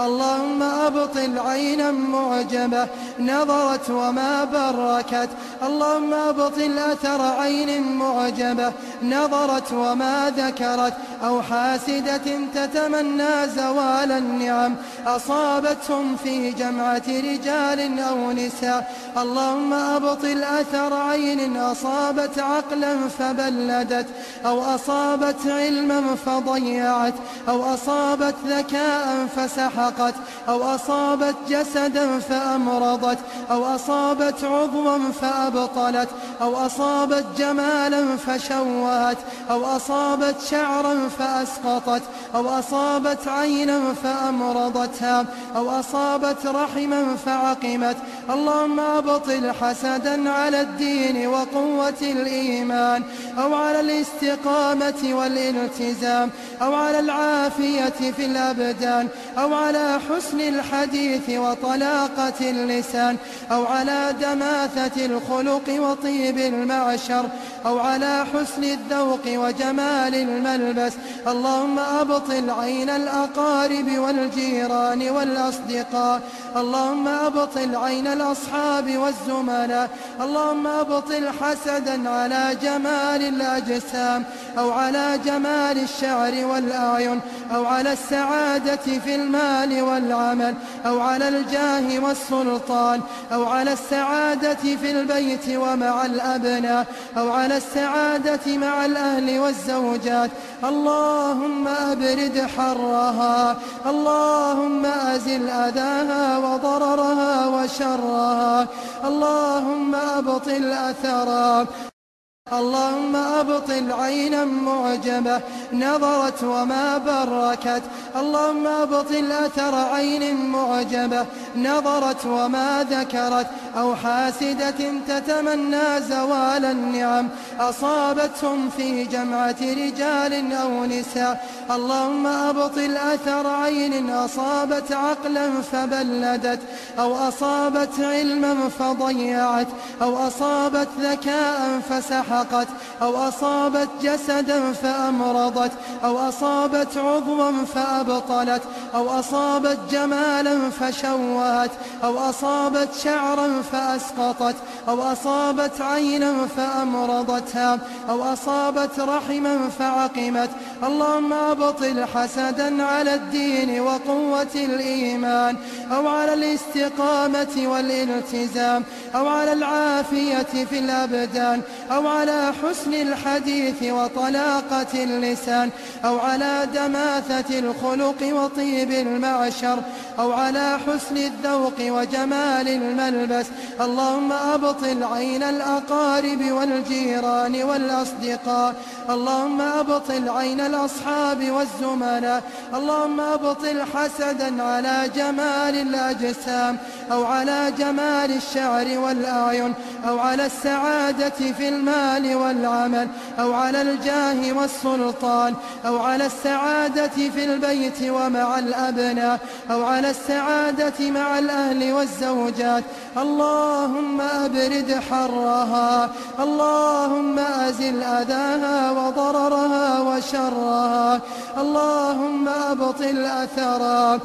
[SPEAKER 1] اللهم أبطل عينا معجبة نظرت وما بركت. اللهم أبطل أثر عين معجبة نظرت وما ذكرت أو حاسدة تتمنى زوال النعم أصابتهم في جمعة رجال أو نساء اللهم أبطل أثر عين أصابت عقلا فبلدت أو أصابت علما فضيعت أو أصابت ذكاء فسحقت أو أصابت جسدا فأمرضت أو أصابت عضوا فأبطلت أو أصابت جمالا فشوهت أو أصابت شعرا فأسقطت أو أصابت عينا فأمرضتها أو أصابت رحما فعقمت. اللهم أبطل حسدا على الدين وقوة الإيمان أو على الاستقامة والالتزام أو على العافية في الأبدان أو على حسن الحديث وطلاقة اللسان أو على دماثة الخلق وطيب المعشر أو على حسن الذوق وجمال الملبس. اللهم أبطل عين الأقارب والجيران والأصدقاء. اللهم أبطل عين الأصحاب والزملاء. اللهم أبطل حسدا على جمال الأجسام أو على جمال الشعر والأعين أو على السعادة في المال والعمل أو على الجاه والسلطان أو على السعادة في البيت ومع الأبناء أو على السعادة مع الأهل والزوجات. اللهم أبرد حرها. اللهم أزل أذاها وضررها وشرها. اللهم أبطل أثرها. اللهم أبطل عينا معجبة نظرت وما بركت. اللهم أبطل أثر عين معجبة نظرت وما ذكرت. أو حاسدة تتمنى زوال النعم أصابتهم في جمعة رجال أو نساء. اللهم أبطل أثر عين أصابت عقلا فبلدت أو أصابت علما فضيعت أو أصابت ذكاء فسحقت أو أصابت جسدا فأمرضت أو أصابت عضوا فأبطلت أو أصابت جمالا فشوهت أو أصابت شعرا فأسقطت أو أصابت عينا فأمرضتها أو أصابت رحما فعقمت. اللهم أبطل حسدا على الدين وقوة الإيمان أو على الاستقامة والالتزام أو على العافية في الأبدان أو على حسن الحديث وطلاقة اللسان أو على دماثة الخلق وطيب المعشر أو على حسن الذوق وجمال الملبس. اللهم أبطل عين الأقارب والجيران والأصدقاء. اللهم أبطل عين الأصحاب والزملاء. اللهم أبطل حسدا على جمال الأجسام أو على جمال الشعر والأعين أو على السعادة في المال والعمل أو على الجاه والسلطان أو على السعادة في البيت ومع الأبناء أو على السعادة مع الأهل والزوجات. اللهم أبرد حرها اللهم أزل أذاها وضررها وشرها اللهم أبطل أثرها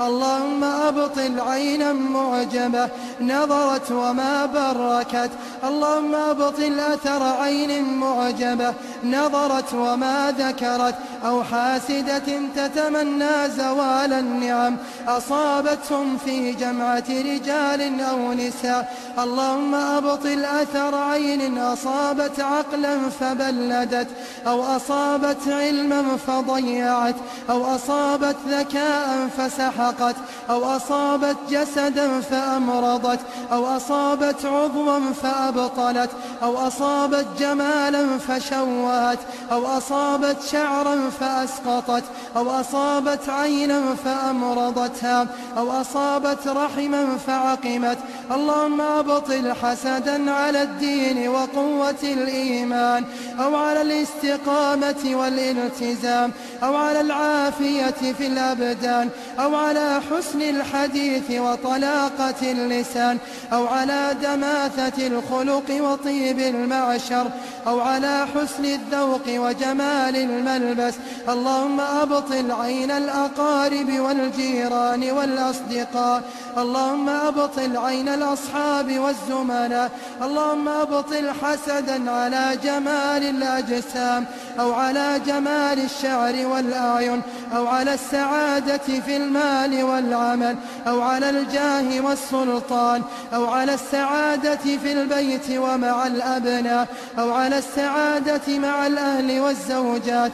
[SPEAKER 1] اللهم أبطل عينا معجبة نظرت وما بركت اللهم أبطل أثر عين معجبة نظرت وما ذكرت. أو حاسدة تتمنى زوال النعم أصابتهم في جمعة رجال أو نساء. اللهم أبطل أثر عين أصابت عقلا فبلدت أو أصابت علما فضيعت أو أصابت ذكاء فسحقت أو أصابت جسدا فأمرضت أو أصابت عضوا فأبطلت أو أصابت جمالا فشوهت أو أصابت شعرا فأسقطت أو أصابت عينا فأمرضتها أو أصابت رحما فعقمت. اللهم أبطل حسدا على الدين وقوة الإيمان أو على الاستقامة والالتزام أو على العافية في الأبدان أو على حسن الحديث وطلاقة اللسان أو على دماثة الخلق وطيب المعشر أو على حسن الذوق وجمال الملبس اللهم أبطل عين الأقارب والجيران والأصدقاء. اللهم أبطل عين الأصحاب والزملاء. اللهم أبطل حسدا على جمال الأجسام أو على جمال الشعر والأعين أو على السعادة في المال والعمل أو على الجاه والسلطان أو على السعادة في البيت ومع الأبناء أو على السعادة مع الأهل والزوجات.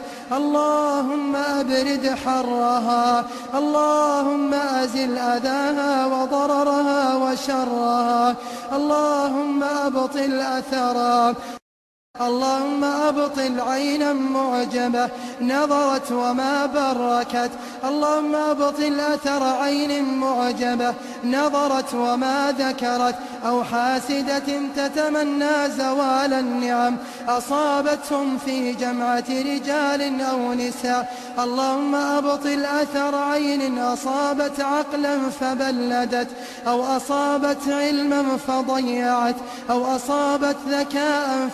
[SPEAKER 1] اللهم أبرد حرها اللهم أزل أذاها وضررها وشرها اللهم أبطل أثرها. اللهم أبطل عينا معجبة نظرت وما بركت. اللهم أبطل أثر عين معجبة نظرت وما ذكرت. أو حاسدة تتمنى زوال النعم. أصابتهم في جمعة رجال أو نساء. اللهم أبطل أثر عين أصابت عقلا فبلدت. أو أصابت علما فضيعت. أو أصابت ذكاء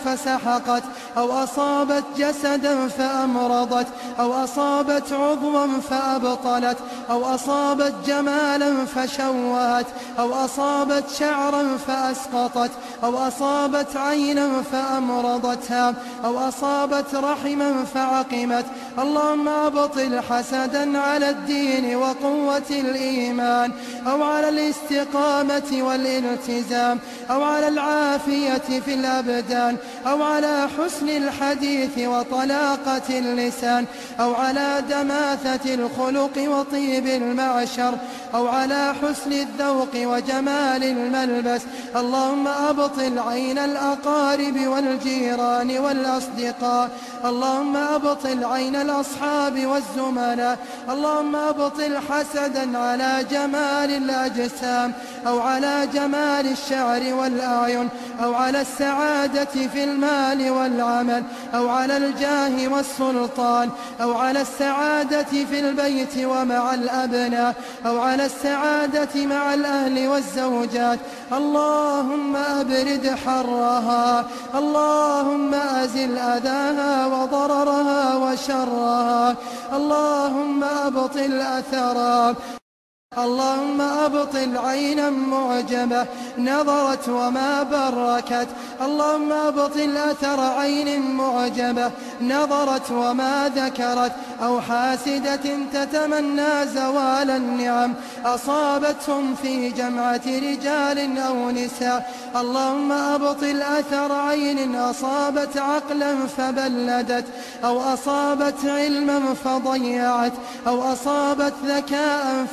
[SPEAKER 1] فسحقت أو أصابت جسدا فأمرضت أو أصابت عضوا فأبطلت أو أصابت جمالا فشوهت أو أصابت شعرا فأسقطت أو أصابت عينا فأمرضتها أو أصابت رحما فعقمت اللهم أبطل حسدا على الدين وقوة الإيمان أو على الاستقامة والالتزام أو على العافية في الأبدان أو على حسن الحديث وطلاقة اللسان أو على دماثة الخلق وطيب المعشر أو على حسن الذوق وجمال الملبس. اللهم أبطل عين الأقارب والجيران والأصدقاء. اللهم أبطل عين الأصحاب والزملاء. اللهم أبطل حسدا على جمال الأجسام أو على جمال الشعر والأعين أو على السعادة في المال. والعمل أو على الجاه والسلطان أو على السعادة في البيت ومع الأبناء أو على السعادة مع الأهل والزوجات. اللهم أبرد حرها اللهم أزل أذاها وضررها وشرها. اللهم أبطل أثرها. اللهم أبطل عينا معجبة نظرت وما بركت. اللهم أبطل أثر عين معجبة نظرت وما ذكرت. أو حاسدة تتمنى زوال النعم. أصابتهم في جمعة رجال أو نساء. اللهم أبطل أثر عين أصابت عقلا فبلدت. أو أصابت علما فضيعت. أو أصابت ذكاء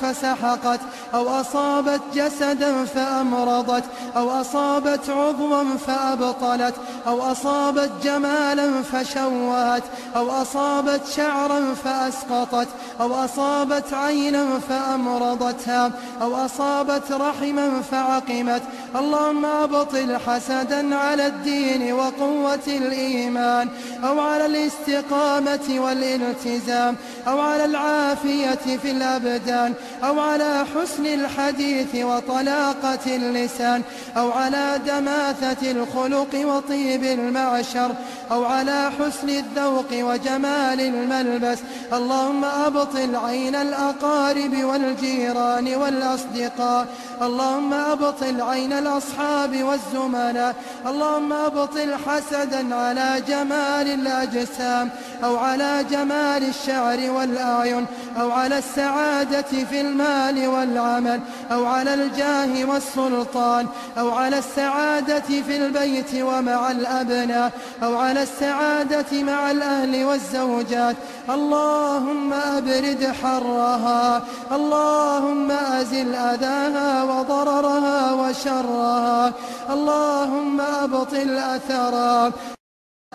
[SPEAKER 1] فسحقت أو أصابت جسدا فأمرضت أو أصابت عضوا فأبطلت أو أصابت جمالا فشوهت أو أصابت شعرا فأسقطت أو أصابت عينا فأمرضتها أو أصابت رحما فعقمت اللهم أبطل حسدا على الدين وقوة الإيمان أو على الاستقامة والالتزام أو على العافية في الأبدان أو على حسن الحديث وطلاقة اللسان أو على دماثة الخلق وطيب المعشر أو على حسن الذوق وجمال الملبس. اللهم أبطل عين الأقارب والجيران والأصدقاء. اللهم أبطل عين الأصحاب والزملاء. اللهم أبطل حسدا على جمال الأجسام أو على جمال الشعر والأعين أو على السعادة في المال. والعمل أو على الجاه والسلطان أو على السعادة في البيت ومع الأبناء أو على السعادة مع الأهل والزوجات. اللهم أبرد حرها اللهم أزل أذاها وضررها وشرها اللهم أبطل أثرها.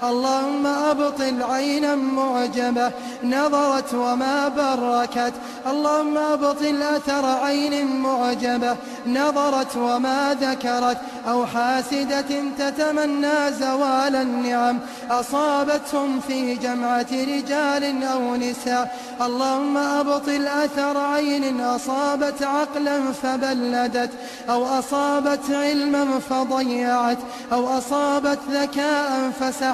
[SPEAKER 1] اللهم أبطل عينا معجبة نظرت وما بركت. اللهم أبطل أثر عين معجبة نظرت وما ذكرت. أو حاسدة تتمنى زوال النعم. أصابتهم في جمعة رجال أو نساء. اللهم أبطل أثر عين أصابت عقلا فبلدت. أو أصابت علما فضيعت. أو أصابت ذكاء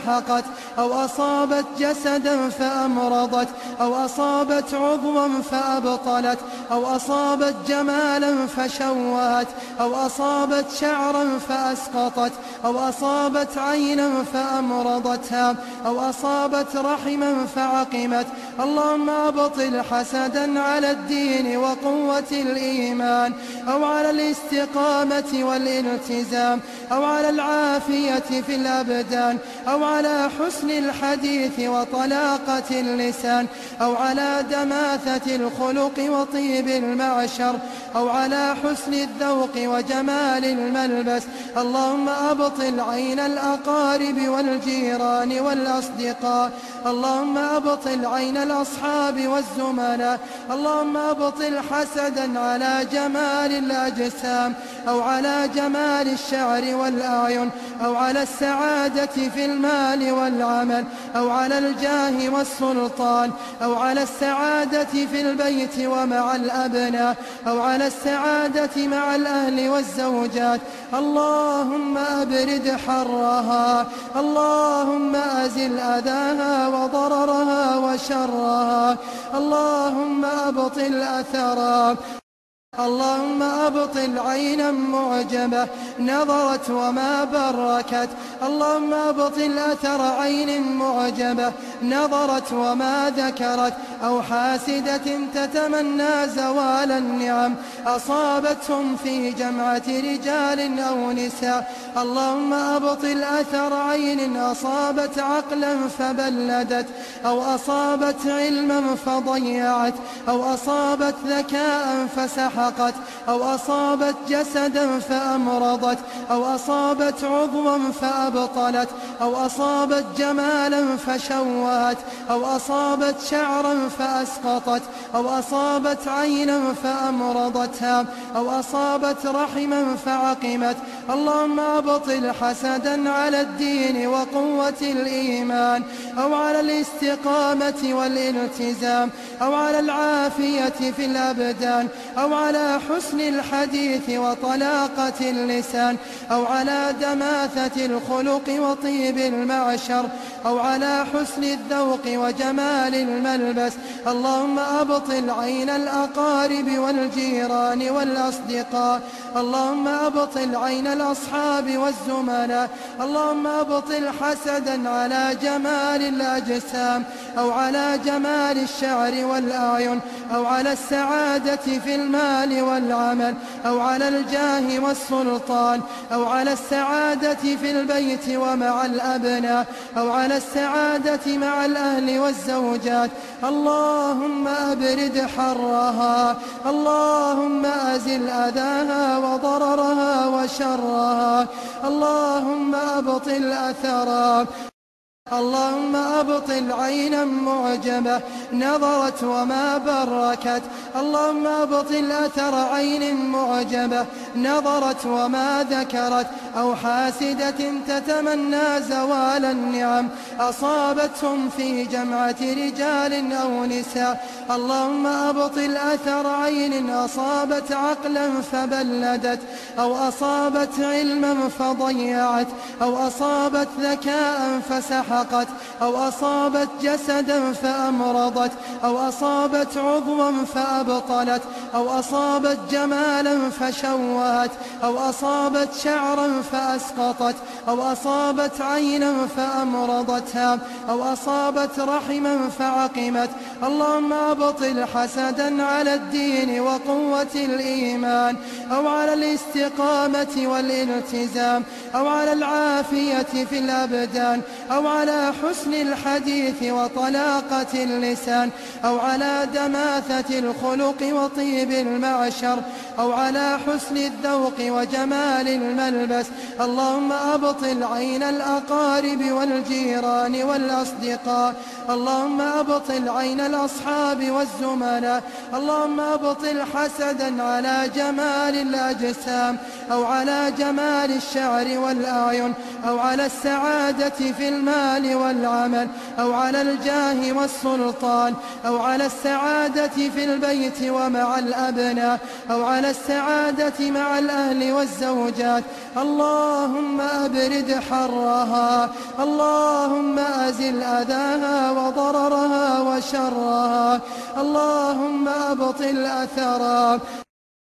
[SPEAKER 1] فسحقت أو أصابت جسدا فأمرضت أو أصابت عضوا فأبطلت أو أصابت جمالا فشوهت أو أصابت شعرا فأسقطت أو أصابت عينا فأمرضتها أو أصابت رحما فعقمت اللهم أبطل حسدا على الدين وقوة الإيمان أو على الاستقامة والالتزام أو على العافية في الأبدان أو على حسن الحديث وطلاقة اللسان أو على دماثة الخلق وطيب المعشر أو على حسن الذوق وجمال الملبس. اللهم أبطل عين الأقارب والجيران والأصدقاء. اللهم أبطل عين الأصحاب والزملاء. اللهم أبطل حسدا على جمال الأجسام أو على جمال الشعر والأعين أو على السعادة في المال. والعمل أو على الجاه والسلطان أو على السعادة في البيت ومع الأبناء أو على السعادة مع الأهل والزوجات. اللهم أبرد حرها اللهم أزل أذاها وضررها وشرها اللهم أبطل أثرها. اللهم أبطل عينا معجبة نظرت وما بركت. اللهم أبطل أثر عين معجبة نظرت وما ذكرت. أو حاسدة تتمنى زوال النعم. أصابتهم في جمعة رجال أو نساء. اللهم أبطل أثر عين أصابت عقلا فبلدت. أو أصابت علما فضيعت. أو أصابت ذكاء فسحقت أو أصابت جسدا فأمرضت أو أصابت عضوا فأبطلت أو أصابت جمالا فشوهت أو أصابت شعرا فأسقطت أو أصابت عينا فأمرضتها أو أصابت رحما فعقمت اللهم أبطل حسدا على الدين وقوة الإيمان أو على الاستقامة والالتزام أو على العافية في الأبدان أو على حسن الحديث وطلاقة اللسان أو على دماثة الخلق وطيب المعشر أو على حسن الذوق وجمال الملبس. اللهم أبطل عين الأقارب والجيران والأصدقاء. اللهم أبطل عين الأصحاب والزملاء. اللهم أبطل حسدا على جمال الأجسام أو على جمال الشعر والأعين أو على السعادة في المال. والعمل أو على الجاه والسلطان أو على السعادة في البيت ومع الأبناء أو على السعادة مع الأهل والزوجات. اللهم أبرد حرها اللهم أزل أذاها وضررها وشرها اللهم أبطل أثرها. اللهم أبطل عينا معجبة نظرت وما بركت. اللهم أبطل أثر عين معجبة نظرت وما ذكرت. أو حاسدة تتمنى زوال النعم. أصابتهم في جمعة رجال أو نساء. اللهم أبطل أثر عين أصابت عقلا فبلدت. أو أصابت علما فضيعت. أو أصابت ذكاء فسحقت أو أصابت جسدا فأمرضت أو أصابت عضوا فأبطلت أو أصابت جمالا فشوهت أو أصابت شعرا فأسقطت أو أصابت عينا فأمرضتها أو أصابت رحما فعقمت اللهم أبطل حسدا على الدين وقوة الإيمان أو على الاستقامة والالتزام أو على العافية في الأبدان أو على حسن الحديث وطلاقة اللسان أو على دماثة الخلق وطيب المعشر أو على حسن الذوق وجمال الملبس. اللهم أبطل عين الأقارب والجيران والأصدقاء. اللهم أبطل عين الأصحاب والزملاء. اللهم أبطل حسدا على جمال الأجسام أو على جمال الشعر والأعين أو على السعادة في المال والعمل أو على الجاه والسلطان أو على السعادة في البيت ومع الأبناء أو على السعادة مع الأهل والزوجات. اللهم أبرد حرها اللهم أزل أذاها وضررها وشرها اللهم أبطل أثرها.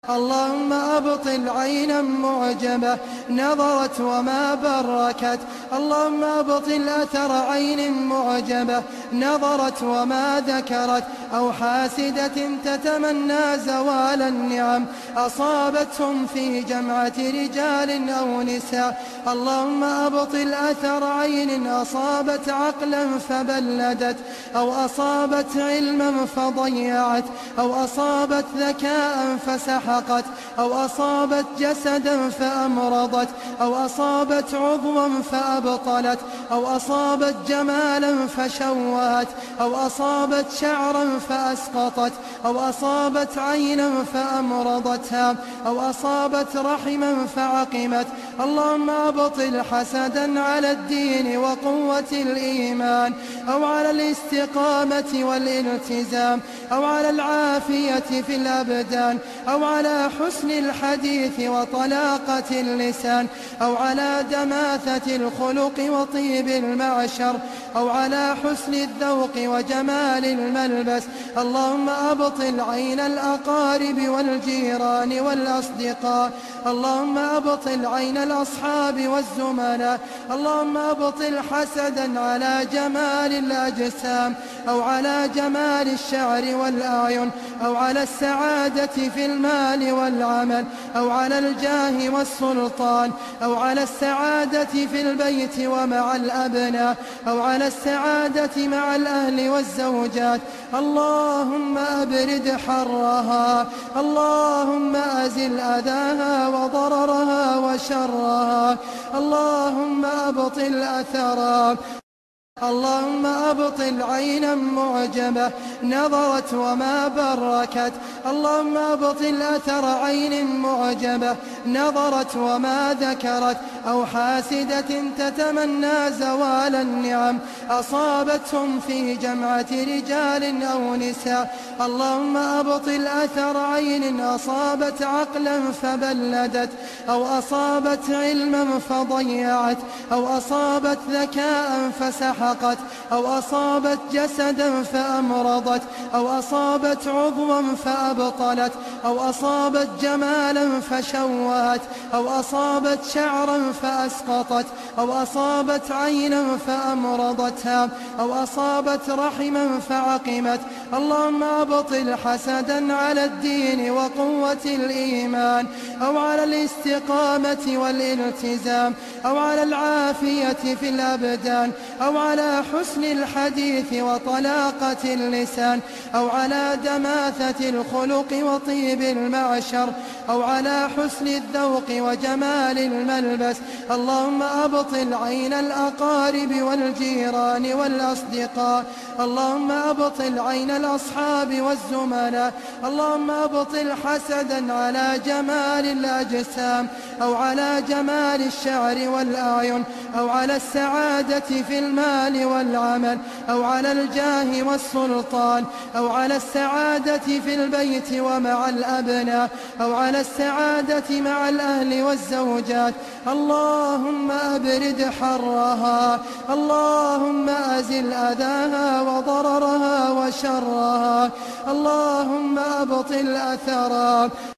[SPEAKER 1] اللهم أبطل عينا معجبة نظرت وما بركت. اللهم أبطل أثر عين معجبة نظرت وما ذكرت. أو حاسدة تتمنى زوال النعم. أصابتهم في جمعة رجال أو نساء. اللهم أبطل أثر عين أصابت عقلا فبلدت. أو أصابت علما فضيعت. أو أصابت ذكاء فسحقت أو أصابت جسدا فأمرضت أو أصابت عضوا فأبطلت أو أصابت جمالا فشوهت أو أصابت شعرا فأسقطت أو أصابت عينا فأمرضتها أو أصابت رحما فعقمت اللهم أبطل حسدا على الدين وقوة الإيمان أو على الاستقامة والالتزام أو على العافية في الأبدان أو على حسن الحديث وطلاقة اللسان أو على دماثة الخلق وطيب المعشر أو على حسن الذوق وجمال الملبس. اللهم أبطل عين الأقارب والجيران والأصدقاء. اللهم أبطل عين الأصحاب والزملاء. اللهم أبطل حسدا على جمال الأجسام أو على جمال الشعر والأعين أو على السعادة في المال والعمل أو على الجاه والسلطان أو على السعادة في البيت ومع الأبناء أو على السعادة مع الأهل والزوجات اللهم أبرد حرها اللهم أزل أذاها وضررها وشرها اللهم أبطل أثرها اللهم أبطل عينا معجبة نظرت وما بركت. اللهم أبطل أثر عين معجبة نظرت وما ذكرت. أو حاسدة تتمنى زوال النعم. أصابتهم في جمعة رجال أو نساء. اللهم أبطل أثر عين أصابت عقلا فبلدت. أو أصابت علما فضيعت. أو أصابت ذكاء فسحقت أو أصابت جسدا فأمرضت أو أصابت عضوا فأبطلت أو أصابت جمالا فشوهت أو أصابت شعرا فأسقطت أو أصابت عينا فأمرضتها أو أصابت رحما فعقمت اللهم أبطل حسدا على الدين وقوة الإيمان أو على الاستقامة والالتزام أو على العافية في الأبدان أو على حسن الحديث وطلاقة اللسان أو على دماثة الخلق وطيب المعشر أو على حسن الذوق وجمال الملبس. اللهم أبطل عين الأقارب والجيران والأصدقاء. اللهم أبطل عين الأصحاب والزملاء. اللهم أبطل حسدا على جمال الأجسام أو على جمال الشعر والأعين أو على السعادة في المال. والعمل أو على الجاه والسلطان أو على السعادة في البيت ومع الأبناء أو على السعادة مع الأهل والزوجات. اللهم أبرد حرها اللهم أزل أذاها وضررها وشرها. اللهم أبطل أثرها.